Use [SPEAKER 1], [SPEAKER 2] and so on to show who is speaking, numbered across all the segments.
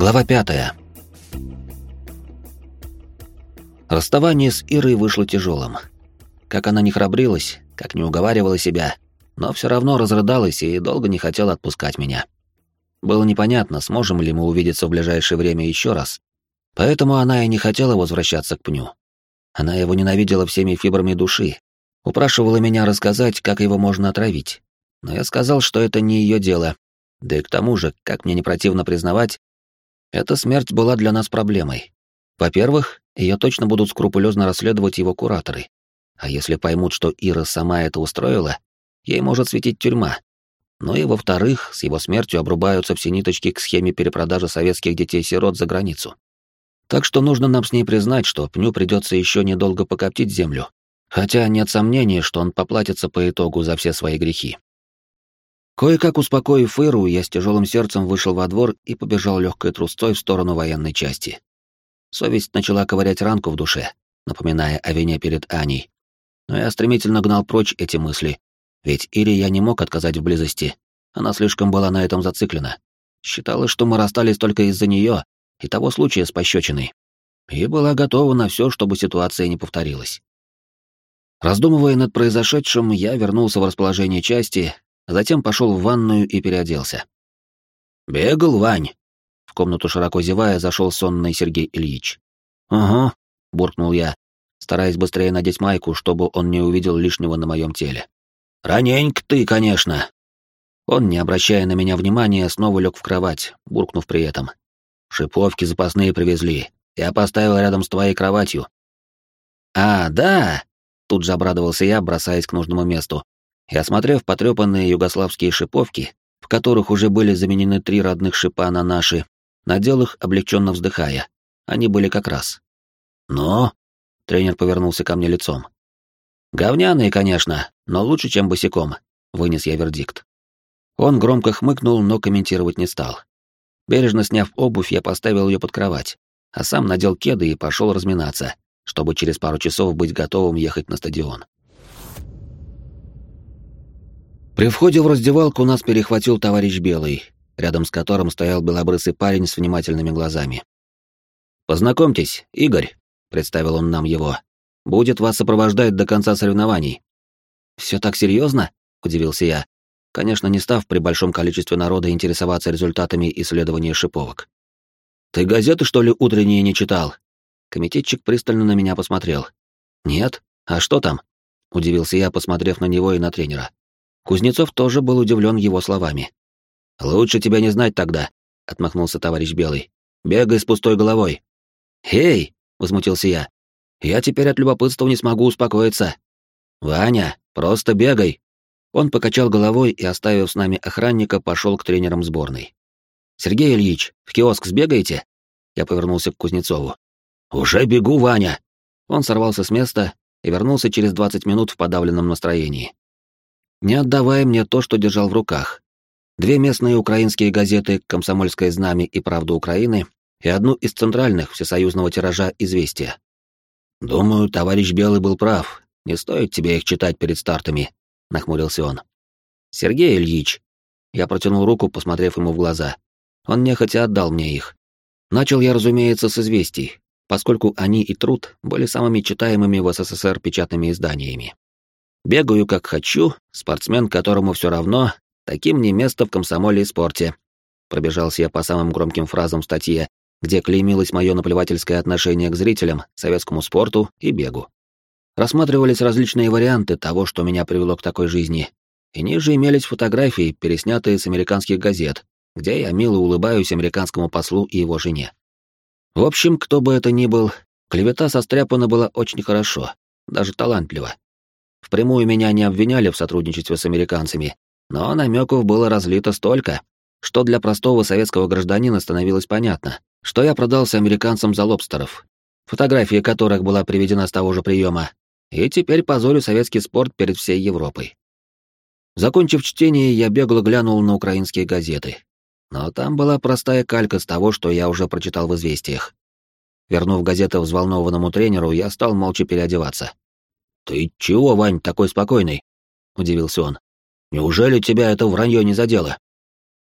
[SPEAKER 1] Глава пятая. Расставание с Ирой вышло тяжелым. Как она не храбрилась, как не уговаривала себя, но все равно разрыдалась и долго не хотела отпускать меня. Было непонятно, сможем ли мы увидеться в ближайшее время еще раз, поэтому она и не хотела возвращаться к пню. Она его ненавидела всеми фибрами души, упрашивала меня рассказать, как его можно отравить. Но я сказал, что это не ее дело. Да и к тому же, как мне не противно признавать, эта смерть была для нас проблемой. Во-первых, ее точно будут скрупулезно расследовать его кураторы. А если поймут, что Ира сама это устроила, ей может светить тюрьма. Ну и во-вторых, с его смертью обрубаются все ниточки к схеме перепродажи советских детей-сирот за границу. Так что нужно нам с ней признать, что Пню придется еще недолго покоптить землю, хотя нет сомнений, что он поплатится по итогу за все свои грехи. Кое-как успокоив Иру, я с тяжелым сердцем вышел во двор и побежал легкой трусцой в сторону военной части. Совесть начала ковырять ранку в душе, напоминая о вине перед Аней. Но я стремительно гнал прочь эти мысли, ведь Ире я не мог отказать в близости. Она слишком была на этом зациклена. Считала, что мы расстались только из-за нее и того случая с пощечиной. И была готова на все, чтобы ситуация не повторилась. Раздумывая над произошедшим, я вернулся в расположение части, затем пошел в ванную и переоделся. «Бегал, Вань!» В комнату широко зевая зашел сонный Сергей Ильич. «Ага», — буркнул я, стараясь быстрее надеть майку, чтобы он не увидел лишнего на моем теле. «Раненько ты, конечно!» Он, не обращая на меня внимания, снова лег в кровать, буркнув при этом. «Шиповки запасные привезли. Я поставил рядом с твоей кроватью». «А, да!» Тут же обрадовался я, бросаясь к нужному месту. И осмотрев потрепанные югославские шиповки, в которых уже были заменены три родных шипа на наши, надел их, облегченно вздыхая. Они были как раз. «Но?» — тренер повернулся ко мне лицом. «Говняные, конечно, но лучше, чем босиком», — вынес я вердикт. Он громко хмыкнул, но комментировать не стал. Бережно сняв обувь, я поставил ее под кровать, а сам надел кеды и пошел разминаться, чтобы через пару часов быть готовым ехать на стадион. При входе в раздевалку нас перехватил товарищ Белый, рядом с которым стоял белобрысый парень с внимательными глазами. «Познакомьтесь, Игорь», — представил он нам его. «Будет вас сопровождать до конца соревнований». «Все так серьезно?» — удивился я, конечно, не став при большом количестве народа интересоваться результатами исследования шиповок. «Ты газеты, что ли, утренние не читал?» Комитетчик пристально на меня посмотрел. «Нет? А что там?» — удивился я, посмотрев на него и на тренера. Кузнецов тоже был удивлен его словами. «Лучше тебя не знать тогда», — отмахнулся товарищ Белый. «Бегай с пустой головой». «Эй!» — возмутился я. «Я теперь от любопытства не смогу успокоиться». «Ваня, просто бегай!» Он покачал головой и, оставив с нами охранника, пошел к тренерам сборной. «Сергей Ильич, в киоск сбегаете?» Я повернулся к Кузнецову. «Уже бегу, Ваня!» Он сорвался с места и вернулся через 20 минут в подавленном настроении. Не отдавая мне то, что держал в руках. Две местные украинские газеты «Комсомольское знамя» и «Правда Украины» и одну из центральных всесоюзного тиража «Известия». «Думаю, товарищ Белый был прав. Не стоит тебе их читать перед стартами», — нахмурился он. «Сергей Ильич». Я протянул руку, посмотрев ему в глаза. Он нехотя отдал мне их. Начал я, разумеется, с «Известий», поскольку они и труд были самыми читаемыми в СССР печатными изданиями. Бегаю как хочу, спортсмен, которому все равно, таким не место в комсомоле и спорте. Пробежался я по самым громким фразам в статье, где клеймилось мое наплевательское отношение к зрителям, советскому спорту и бегу. Рассматривались различные варианты того, что меня привело к такой жизни, и ниже имелись фотографии, переснятые с американских газет, где я мило улыбаюсь американскому послу и его жене. В общем, кто бы это ни был, клевета состряпана была очень хорошо, даже талантливо. Впрямую меня не обвиняли в сотрудничестве с американцами, но намеков было разлито столько, что для простого советского гражданина становилось понятно, что я продался американцам за лобстеров, фотография которых была приведена с того же приема, и теперь позорю советский спорт перед всей Европой. Закончив чтение, я бегло глянул на украинские газеты. Но там была простая калька с того, что я уже прочитал в «Известиях». Вернув газету взволнованному тренеру, я стал молча переодеваться. «Ты чего, Вань, такой спокойный?» — удивился он. «Неужели тебя это вранье не задело?»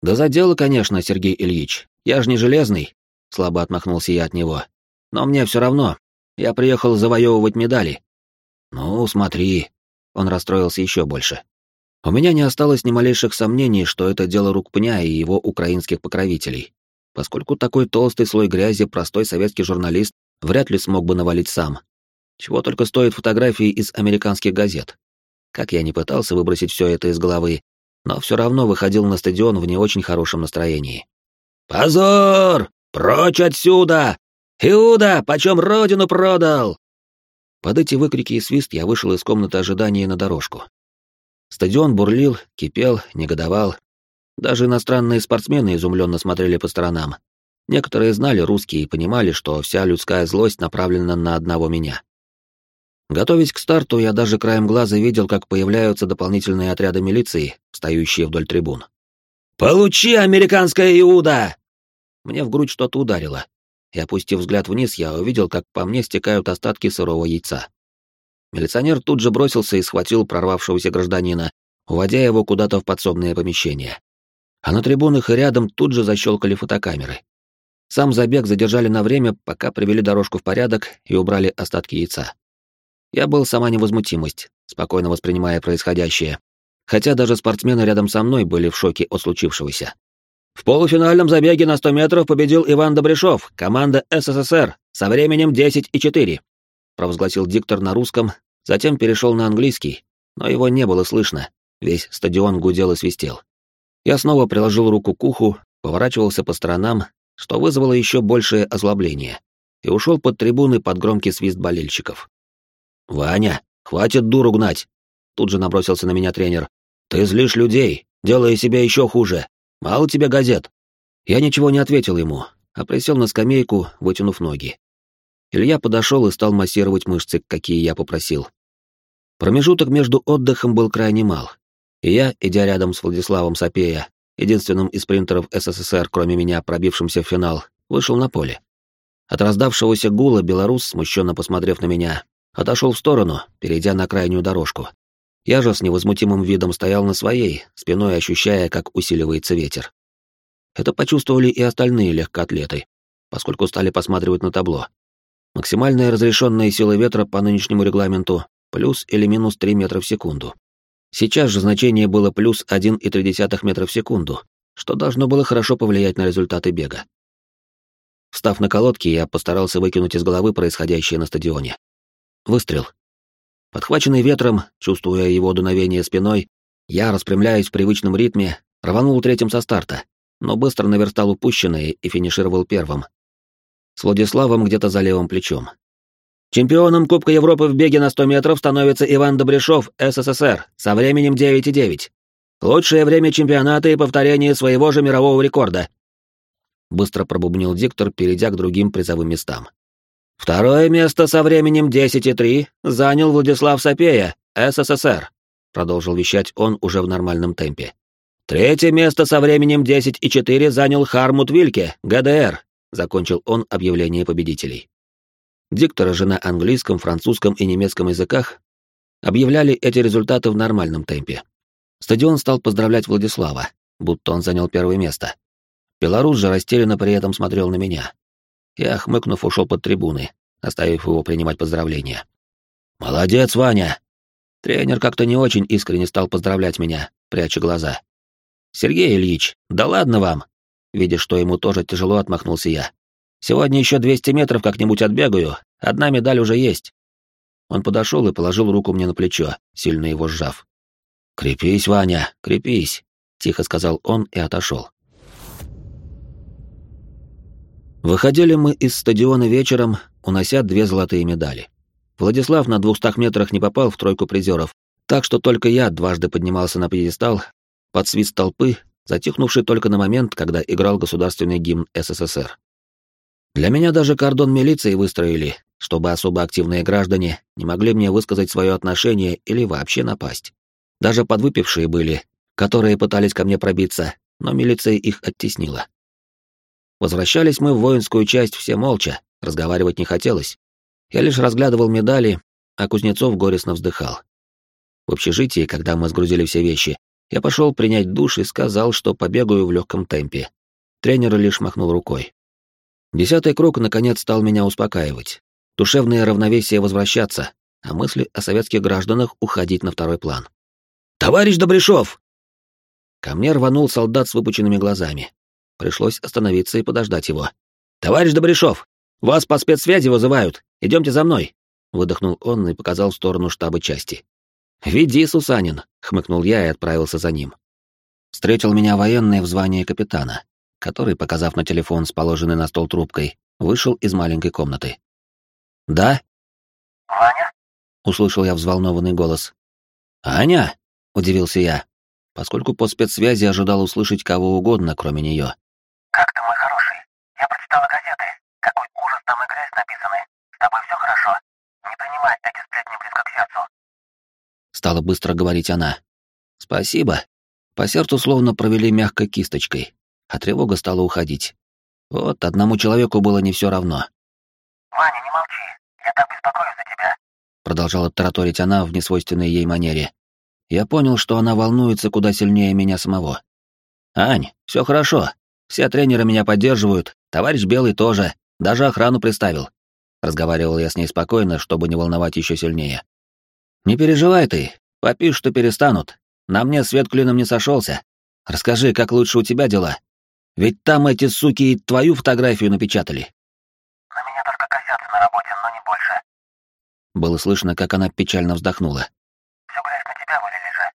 [SPEAKER 1] «Да задело, конечно, Сергей Ильич. Я же не железный, слабо отмахнулся я от него. Но мне все равно. Я приехал завоевывать медали. Ну, смотри. Он расстроился еще больше. У меня не осталось ни малейших сомнений, что это дело рук пня и его украинских покровителей, поскольку такой толстый слой грязи простой советский журналист вряд ли смог бы навалить сам. Чего только стоят фотографии из американских газет. Как я не пытался выбросить все это из головы, но все равно выходил на стадион в не очень хорошем настроении. «Позор! Прочь отсюда! Иуда, почем родину продал?» Под эти выкрики и свист я вышел из комнаты ожидания на дорожку. Стадион бурлил, кипел, негодовал. Даже иностранные спортсмены изумленно смотрели по сторонам. Некоторые знали русский и понимали, что вся людская злость направлена на одного меня. Готовясь к старту, я даже краем глаза видел, как появляются дополнительные отряды милиции, встающие вдоль трибун. «Получи, американская Иуда!» Мне в грудь что-то ударило, и, опустив взгляд вниз, я увидел, как по мне стекают остатки сырого яйца. Милиционер тут же бросился и схватил прорвавшегося гражданина, уводя его куда-то в подсобное помещение. А на трибунах и рядом тут же защелкали фотокамеры. Сам забег задержали на время, пока привели дорожку в порядок и убрали остатки яйца. Я был сама невозмутимость, спокойно воспринимая происходящее, хотя даже спортсмены рядом со мной были в шоке от случившегося. В полуфинальном забеге на 100 метров победил Иван Добряшов, команда СССР, со временем 10 и 4 провозгласил диктор на русском, затем перешел на английский, но его не было слышно, весь стадион гудел и свистел. Я снова приложил руку к уху, поворачивался по сторонам, что вызвало еще большее озлобление, и ушел под трибуны под громкий свист болельщиков. «Ваня, хватит дуру гнать!» Тут же набросился на меня тренер. «Ты злишь людей, делая себя еще хуже. Мало тебе газет!» Я ничего не ответил ему, а присел на скамейку, вытянув ноги. Илья подошел и стал массировать мышцы, какие я попросил. Промежуток между отдыхом был крайне мал, и я, идя рядом с Владиславом Сапея, единственным из спринтеров СССР, кроме меня, пробившимся в финал, вышел на поле. От раздавшегося гула белорус, смущенно посмотрев на меня, отошел в сторону, перейдя на крайнюю дорожку. Я же с невозмутимым видом стоял на своей, спиной ощущая, как усиливается ветер. Это почувствовали и остальные легкоатлеты, поскольку стали посматривать на табло. Максимальная разрешенная сила ветра по нынешнему регламенту плюс или минус 3 метра в секунду. Сейчас же значение было плюс 1,3 метра в секунду, что должно было хорошо повлиять на результаты бега. Встав на колодки, я постарался выкинуть из головы происходящее на стадионе. Выстрел. Подхваченный ветром, чувствуя его дуновение спиной, я, распрямляясь в привычном ритме, рванул третьим со старта, но быстро наверстал упущенное и финишировал первым, с Владиславом где-то за левым плечом. Чемпионом Кубка Европы в беге на 100 метров становится Иван Добряшов, СССР, со временем 9,9. Лучшее время чемпионата и повторение своего же мирового рекорда. Быстро пробубнил диктор, перейдя к другим призовым местам. Второе место со временем 10,3 занял Владислав Сапея, СССР, продолжил вещать он уже в нормальном темпе. Третье место со временем 10,4 занял Хармут Вильке, ГДР, закончил он объявление победителей. Дикторы же на английском, французском и немецком языках объявляли эти результаты в нормальном темпе. Стадион стал поздравлять Владислава, будто он занял первое место. Белорус же растерянно при этом смотрел на меня. Я, хмыкнув, ушел под трибуны, оставив его принимать поздравления. «Молодец, Ваня!» Тренер как-то не очень искренне стал поздравлять меня, пряча глаза. «Сергей Ильич, да ладно вам!» Видя, что ему тоже тяжело, отмахнулся я. «Сегодня еще 200 метров как-нибудь отбегаю, одна медаль уже есть». Он подошел и положил руку мне на плечо, сильно его сжав. «Крепись, Ваня, крепись», — тихо сказал он и отошел. Выходили мы из стадиона вечером, унося две золотые медали. Владислав на двухстах метрах не попал в тройку призеров, так что только я дважды поднимался на пьедестал под свист толпы затихнувший только на момент, когда играл государственный гимн СССР. Для меня даже кордон милиции выстроили, чтобы особо активные граждане не могли мне высказать свое отношение или вообще напасть. Даже подвыпившие были, которые пытались ко мне пробиться, но милиция их оттеснила. Возвращались мы в воинскую часть все молча, разговаривать не хотелось. Я лишь разглядывал медали, а Кузнецов горестно вздыхал. В общежитии, когда мы сгрузили все вещи, я пошел принять душ и сказал, что побегаю в легком темпе. Тренер лишь махнул рукой. Десятый круг наконец стал меня успокаивать. Душевное равновесие возвращаться, а мысли о советских гражданах уходить на второй план. «Товарищ Добряшов!» Ко мне рванул солдат с выпученными глазами. Пришлось остановиться и подождать его. «Товарищ Добряшов, вас по спецсвязи вызывают. Идемте за мной!» Выдохнул он и показал в сторону штаба части. «Веди, Сусанин!» — хмыкнул я и отправился за ним. Встретил меня военный в звании капитана, который, показав на телефон с положенной на стол трубкой, вышел из маленькой комнаты. «Да?»
[SPEAKER 2] «Ваня?»
[SPEAKER 1] — услышал я взволнованный голос. «Аня?» — удивился я, поскольку по спецсвязи ожидал услышать кого угодно, кроме нее.
[SPEAKER 2] «Как ты, мой хороший? Я прочитала газеты. Какой ужас там и грязь написаны. С тобой все хорошо? Не принимай эти сплетни близко к сердцу».
[SPEAKER 1] Стала быстро говорить она. «Спасибо». По сердцу словно провели мягкой кисточкой, а тревога стала уходить. Вот одному человеку было не все равно.
[SPEAKER 2] «Ваня, не молчи. Я так беспокоюсь за тебя», —
[SPEAKER 1] продолжала тараторить она в несвойственной ей манере. Я понял, что она волнуется куда сильнее меня самого. «Ань, все хорошо. Все тренеры меня поддерживают, товарищ Белый тоже, даже охрану приставил». Разговаривал я с ней спокойно, чтобы не волновать еще сильнее. «Не переживай ты, попишь, что перестанут. На мне свет клином не сошелся. Расскажи, как лучше у тебя дела? Ведь там эти суки и твою фотографию напечатали».
[SPEAKER 2] «На меня только косятся на работе, но не больше.
[SPEAKER 1] Было слышно, как она печально вздохнула.
[SPEAKER 2] Всю грязь на тебя вылили же.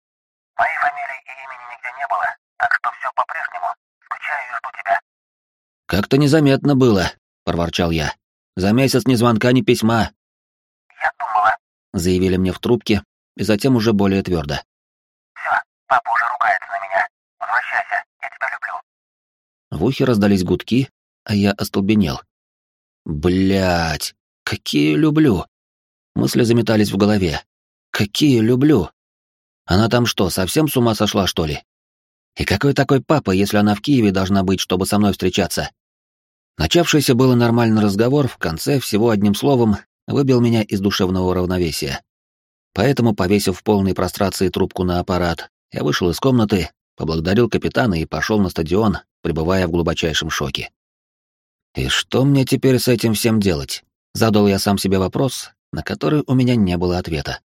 [SPEAKER 2] Моей фамилии и имени нигде не было, так что все по-прежнему. Скучаю и жду тебя».
[SPEAKER 1] «Как-то незаметно было», — проворчал я. «За месяц ни звонка, ни письма»,
[SPEAKER 2] «Я думала.
[SPEAKER 1] — заявили мне в трубке, и затем уже более твердо.
[SPEAKER 2] Все, папа уже ругается на меня. Возвращайся, я тебя люблю».
[SPEAKER 1] В ухе раздались гудки, а я остолбенел. Блять, какие люблю. Мысли заметались в голове. Какие люблю. Она там что, совсем с ума сошла, что ли? И какой такой папа, если она в Киеве должна быть, чтобы со мной встречаться? Начавшийся было нормальный разговор в конце всего одним словом выбил меня из душевного равновесия. Поэтому, повесив в полной прострации трубку на аппарат, я вышел из комнаты, поблагодарил капитана и пошел на стадион, пребывая в глубочайшем шоке. И что мне теперь с этим всем делать? Задал я сам себе вопрос, на который у меня не было ответа.